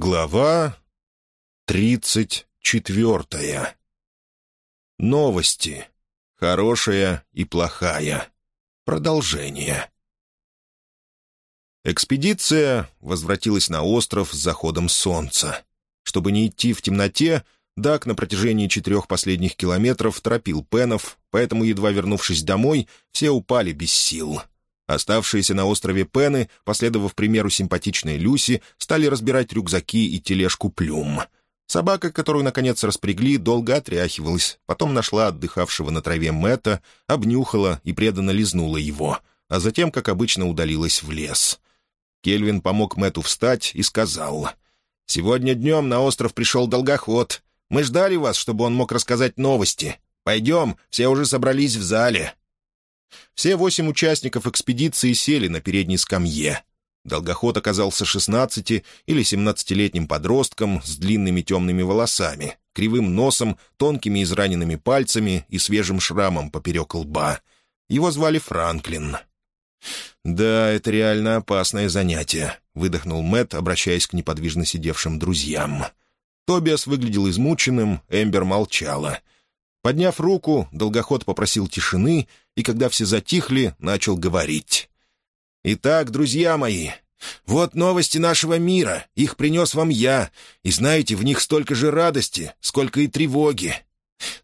Глава тридцать четвертая. Новости. Хорошая и плохая. Продолжение. Экспедиция возвратилась на остров с заходом солнца. Чтобы не идти в темноте, Дак на протяжении четырех последних километров торопил Пенов, поэтому, едва вернувшись домой, все упали без сил — Оставшиеся на острове Пены, последовав примеру симпатичной Люси, стали разбирать рюкзаки и тележку плюм. Собака, которую, наконец, распрягли, долго отряхивалась, потом нашла отдыхавшего на траве Мэтта, обнюхала и преданно лизнула его, а затем, как обычно, удалилась в лес. Кельвин помог Мэтту встать и сказал, «Сегодня днем на остров пришел долгоход. Мы ждали вас, чтобы он мог рассказать новости. Пойдем, все уже собрались в зале». Все восемь участников экспедиции сели на передней скамье. Долгоход оказался шестнадцати- или семнадцатилетним подростком с длинными темными волосами, кривым носом, тонкими израненными пальцами и свежим шрамом поперек лба. Его звали Франклин. «Да, это реально опасное занятие», — выдохнул Мэт, обращаясь к неподвижно сидевшим друзьям. Тобиас выглядел измученным, Эмбер молчала — Подняв руку, долгоход попросил тишины, и когда все затихли, начал говорить. «Итак, друзья мои, вот новости нашего мира, их принес вам я, и знаете, в них столько же радости, сколько и тревоги.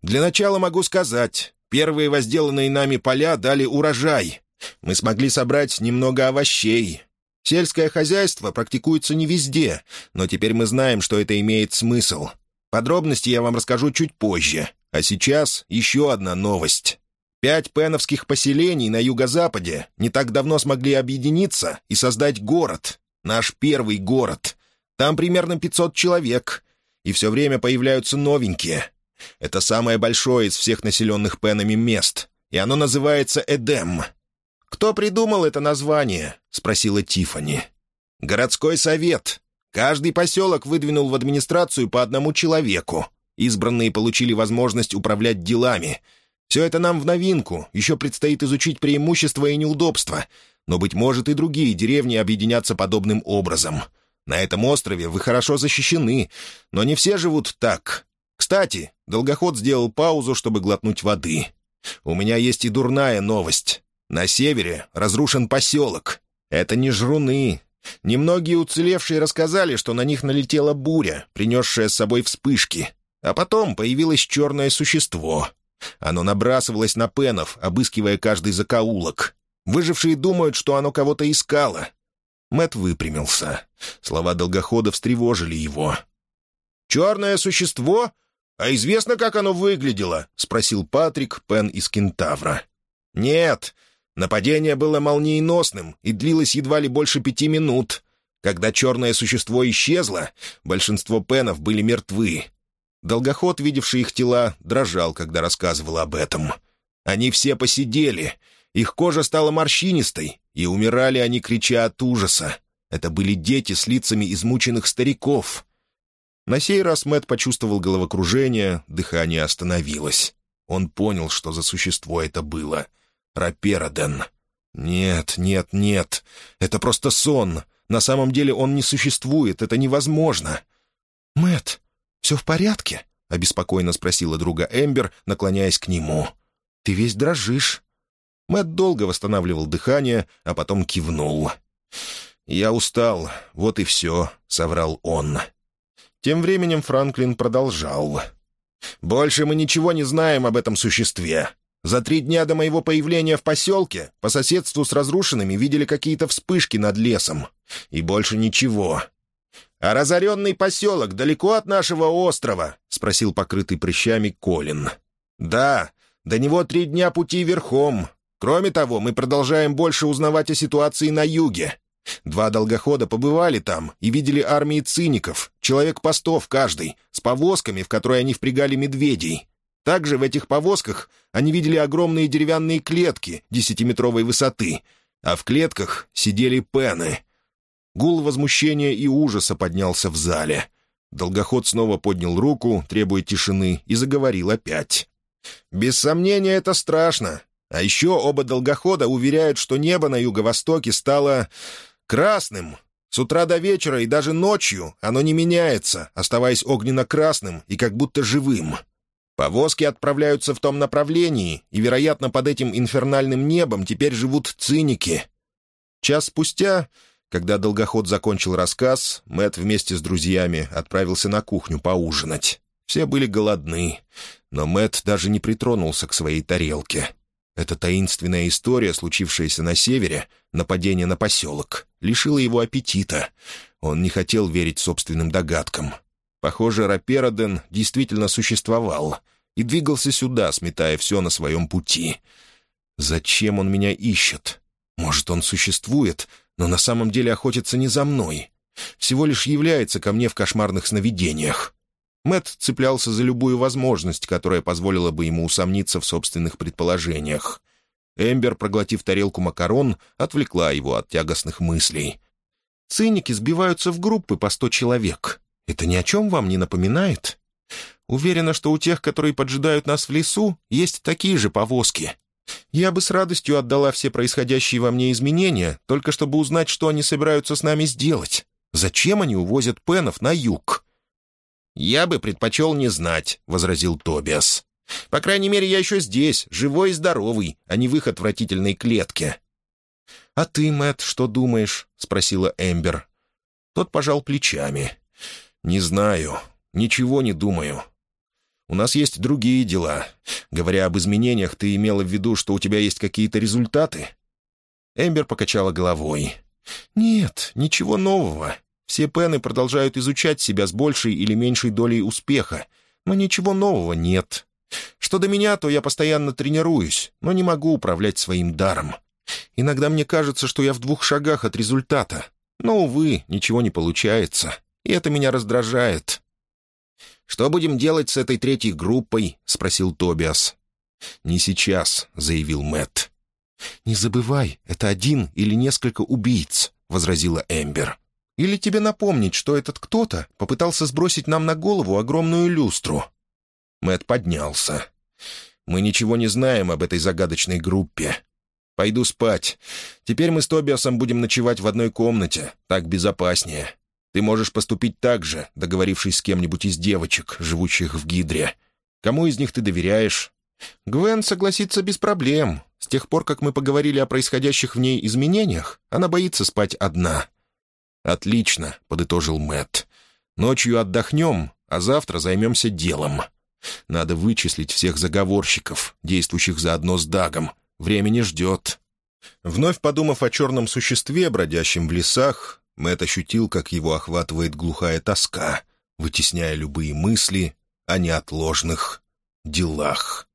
Для начала могу сказать, первые возделанные нами поля дали урожай. Мы смогли собрать немного овощей. Сельское хозяйство практикуется не везде, но теперь мы знаем, что это имеет смысл. Подробности я вам расскажу чуть позже, а сейчас еще одна новость. Пять пеновских поселений на юго-западе не так давно смогли объединиться и создать город. Наш первый город. Там примерно 500 человек. И все время появляются новенькие. Это самое большое из всех населенных пенами мест. И оно называется Эдем. «Кто придумал это название?» — спросила Тифани. «Городской совет. Каждый поселок выдвинул в администрацию по одному человеку. Избранные получили возможность управлять делами. Все это нам в новинку, еще предстоит изучить преимущества и неудобства. Но, быть может, и другие деревни объединятся подобным образом. На этом острове вы хорошо защищены, но не все живут так. Кстати, долгоход сделал паузу, чтобы глотнуть воды. У меня есть и дурная новость. На севере разрушен поселок. Это не жруны. Немногие уцелевшие рассказали, что на них налетела буря, принесшая с собой вспышки. А потом появилось черное существо. Оно набрасывалось на пенов, обыскивая каждый закоулок. Выжившие думают, что оно кого-то искало. Мэт выпрямился. Слова долгохода встревожили его. «Черное существо? А известно, как оно выглядело?» — спросил Патрик, Пен из Кентавра. «Нет. Нападение было молниеносным и длилось едва ли больше пяти минут. Когда черное существо исчезло, большинство пенов были мертвы. Долгоход, видевший их тела, дрожал, когда рассказывал об этом. Они все посидели, их кожа стала морщинистой, и умирали они, крича от ужаса. Это были дети с лицами измученных стариков. На сей раз Мэт почувствовал головокружение, дыхание остановилось. Он понял, что за существо это было. Рапероден. «Нет, нет, нет. Это просто сон. На самом деле он не существует, это невозможно». Мэт, «Все в порядке?» — обеспокоенно спросила друга Эмбер, наклоняясь к нему. «Ты весь дрожишь». Мэтт долго восстанавливал дыхание, а потом кивнул. «Я устал, вот и все», — соврал он. Тем временем Франклин продолжал. «Больше мы ничего не знаем об этом существе. За три дня до моего появления в поселке по соседству с разрушенными видели какие-то вспышки над лесом. И больше ничего. «А разоренный поселок далеко от нашего острова?» — спросил покрытый прыщами Колин. «Да, до него три дня пути верхом. Кроме того, мы продолжаем больше узнавать о ситуации на юге. Два долгохода побывали там и видели армии циников, человек-постов каждый, с повозками, в которые они впрягали медведей. Также в этих повозках они видели огромные деревянные клетки десятиметровой высоты, а в клетках сидели пены — Гул возмущения и ужаса поднялся в зале. Долгоход снова поднял руку, требуя тишины, и заговорил опять. «Без сомнения, это страшно. А еще оба долгохода уверяют, что небо на юго-востоке стало красным. С утра до вечера и даже ночью оно не меняется, оставаясь огненно-красным и как будто живым. Повозки отправляются в том направлении, и, вероятно, под этим инфернальным небом теперь живут циники. Час спустя, когда долгоход закончил рассказ, Мэт вместе с друзьями отправился на кухню поужинать. Все были голодны, но Мэт даже не притронулся к своей тарелке. Эта таинственная история, случившаяся на севере, нападение на поселок, лишила его аппетита. Он не хотел верить собственным догадкам. Похоже, Рапероден действительно существовал и двигался сюда, сметая все на своем пути. Зачем он меня ищет? Может, он существует, но на самом деле охотится не за мной. Всего лишь является ко мне в кошмарных сновидениях. Мэт цеплялся за любую возможность, которая позволила бы ему усомниться в собственных предположениях. Эмбер, проглотив тарелку макарон, отвлекла его от тягостных мыслей. «Циники сбиваются в группы по сто человек. Это ни о чем вам не напоминает? Уверена, что у тех, которые поджидают нас в лесу, есть такие же повозки. Я бы с радостью отдала все происходящие во мне изменения, только чтобы узнать, что они собираются с нами сделать. Зачем они увозят пенов на юг?» «Я бы предпочел не знать», — возразил Тобиас. «По крайней мере, я еще здесь, живой и здоровый, а не в их отвратительной клетке». «А ты, Мэтт, что думаешь?» — спросила Эмбер. Тот пожал плечами. «Не знаю. Ничего не думаю. У нас есть другие дела. Говоря об изменениях, ты имела в виду, что у тебя есть какие-то результаты?» Эмбер покачала головой. «Нет, ничего нового. Все пены продолжают изучать себя с большей или меньшей долей успеха, но ничего нового нет. Что до меня, то я постоянно тренируюсь, но не могу управлять своим даром. Иногда мне кажется, что я в двух шагах от результата, но, увы, ничего не получается, и это меня раздражает». «Что будем делать с этой третьей группой?» — спросил Тобиас. «Не сейчас», — заявил Мэтт. «Не забывай, это один или несколько убийц», — возразила Эмбер. Или тебе напомнить, что этот кто-то попытался сбросить нам на голову огромную люстру?» Мэт поднялся. «Мы ничего не знаем об этой загадочной группе. Пойду спать. Теперь мы с Тобиасом будем ночевать в одной комнате. Так безопаснее. Ты можешь поступить так же, договорившись с кем-нибудь из девочек, живущих в Гидре. Кому из них ты доверяешь?» «Гвен согласится без проблем. С тех пор, как мы поговорили о происходящих в ней изменениях, она боится спать одна. «Отлично», — подытожил Мэтт. «Ночью отдохнем, а завтра займемся делом. Надо вычислить всех заговорщиков, действующих заодно с Дагом. Время не ждет». Вновь подумав о черном существе, бродящем в лесах, Мэтт ощутил, как его охватывает глухая тоска, вытесняя любые мысли о неотложных делах.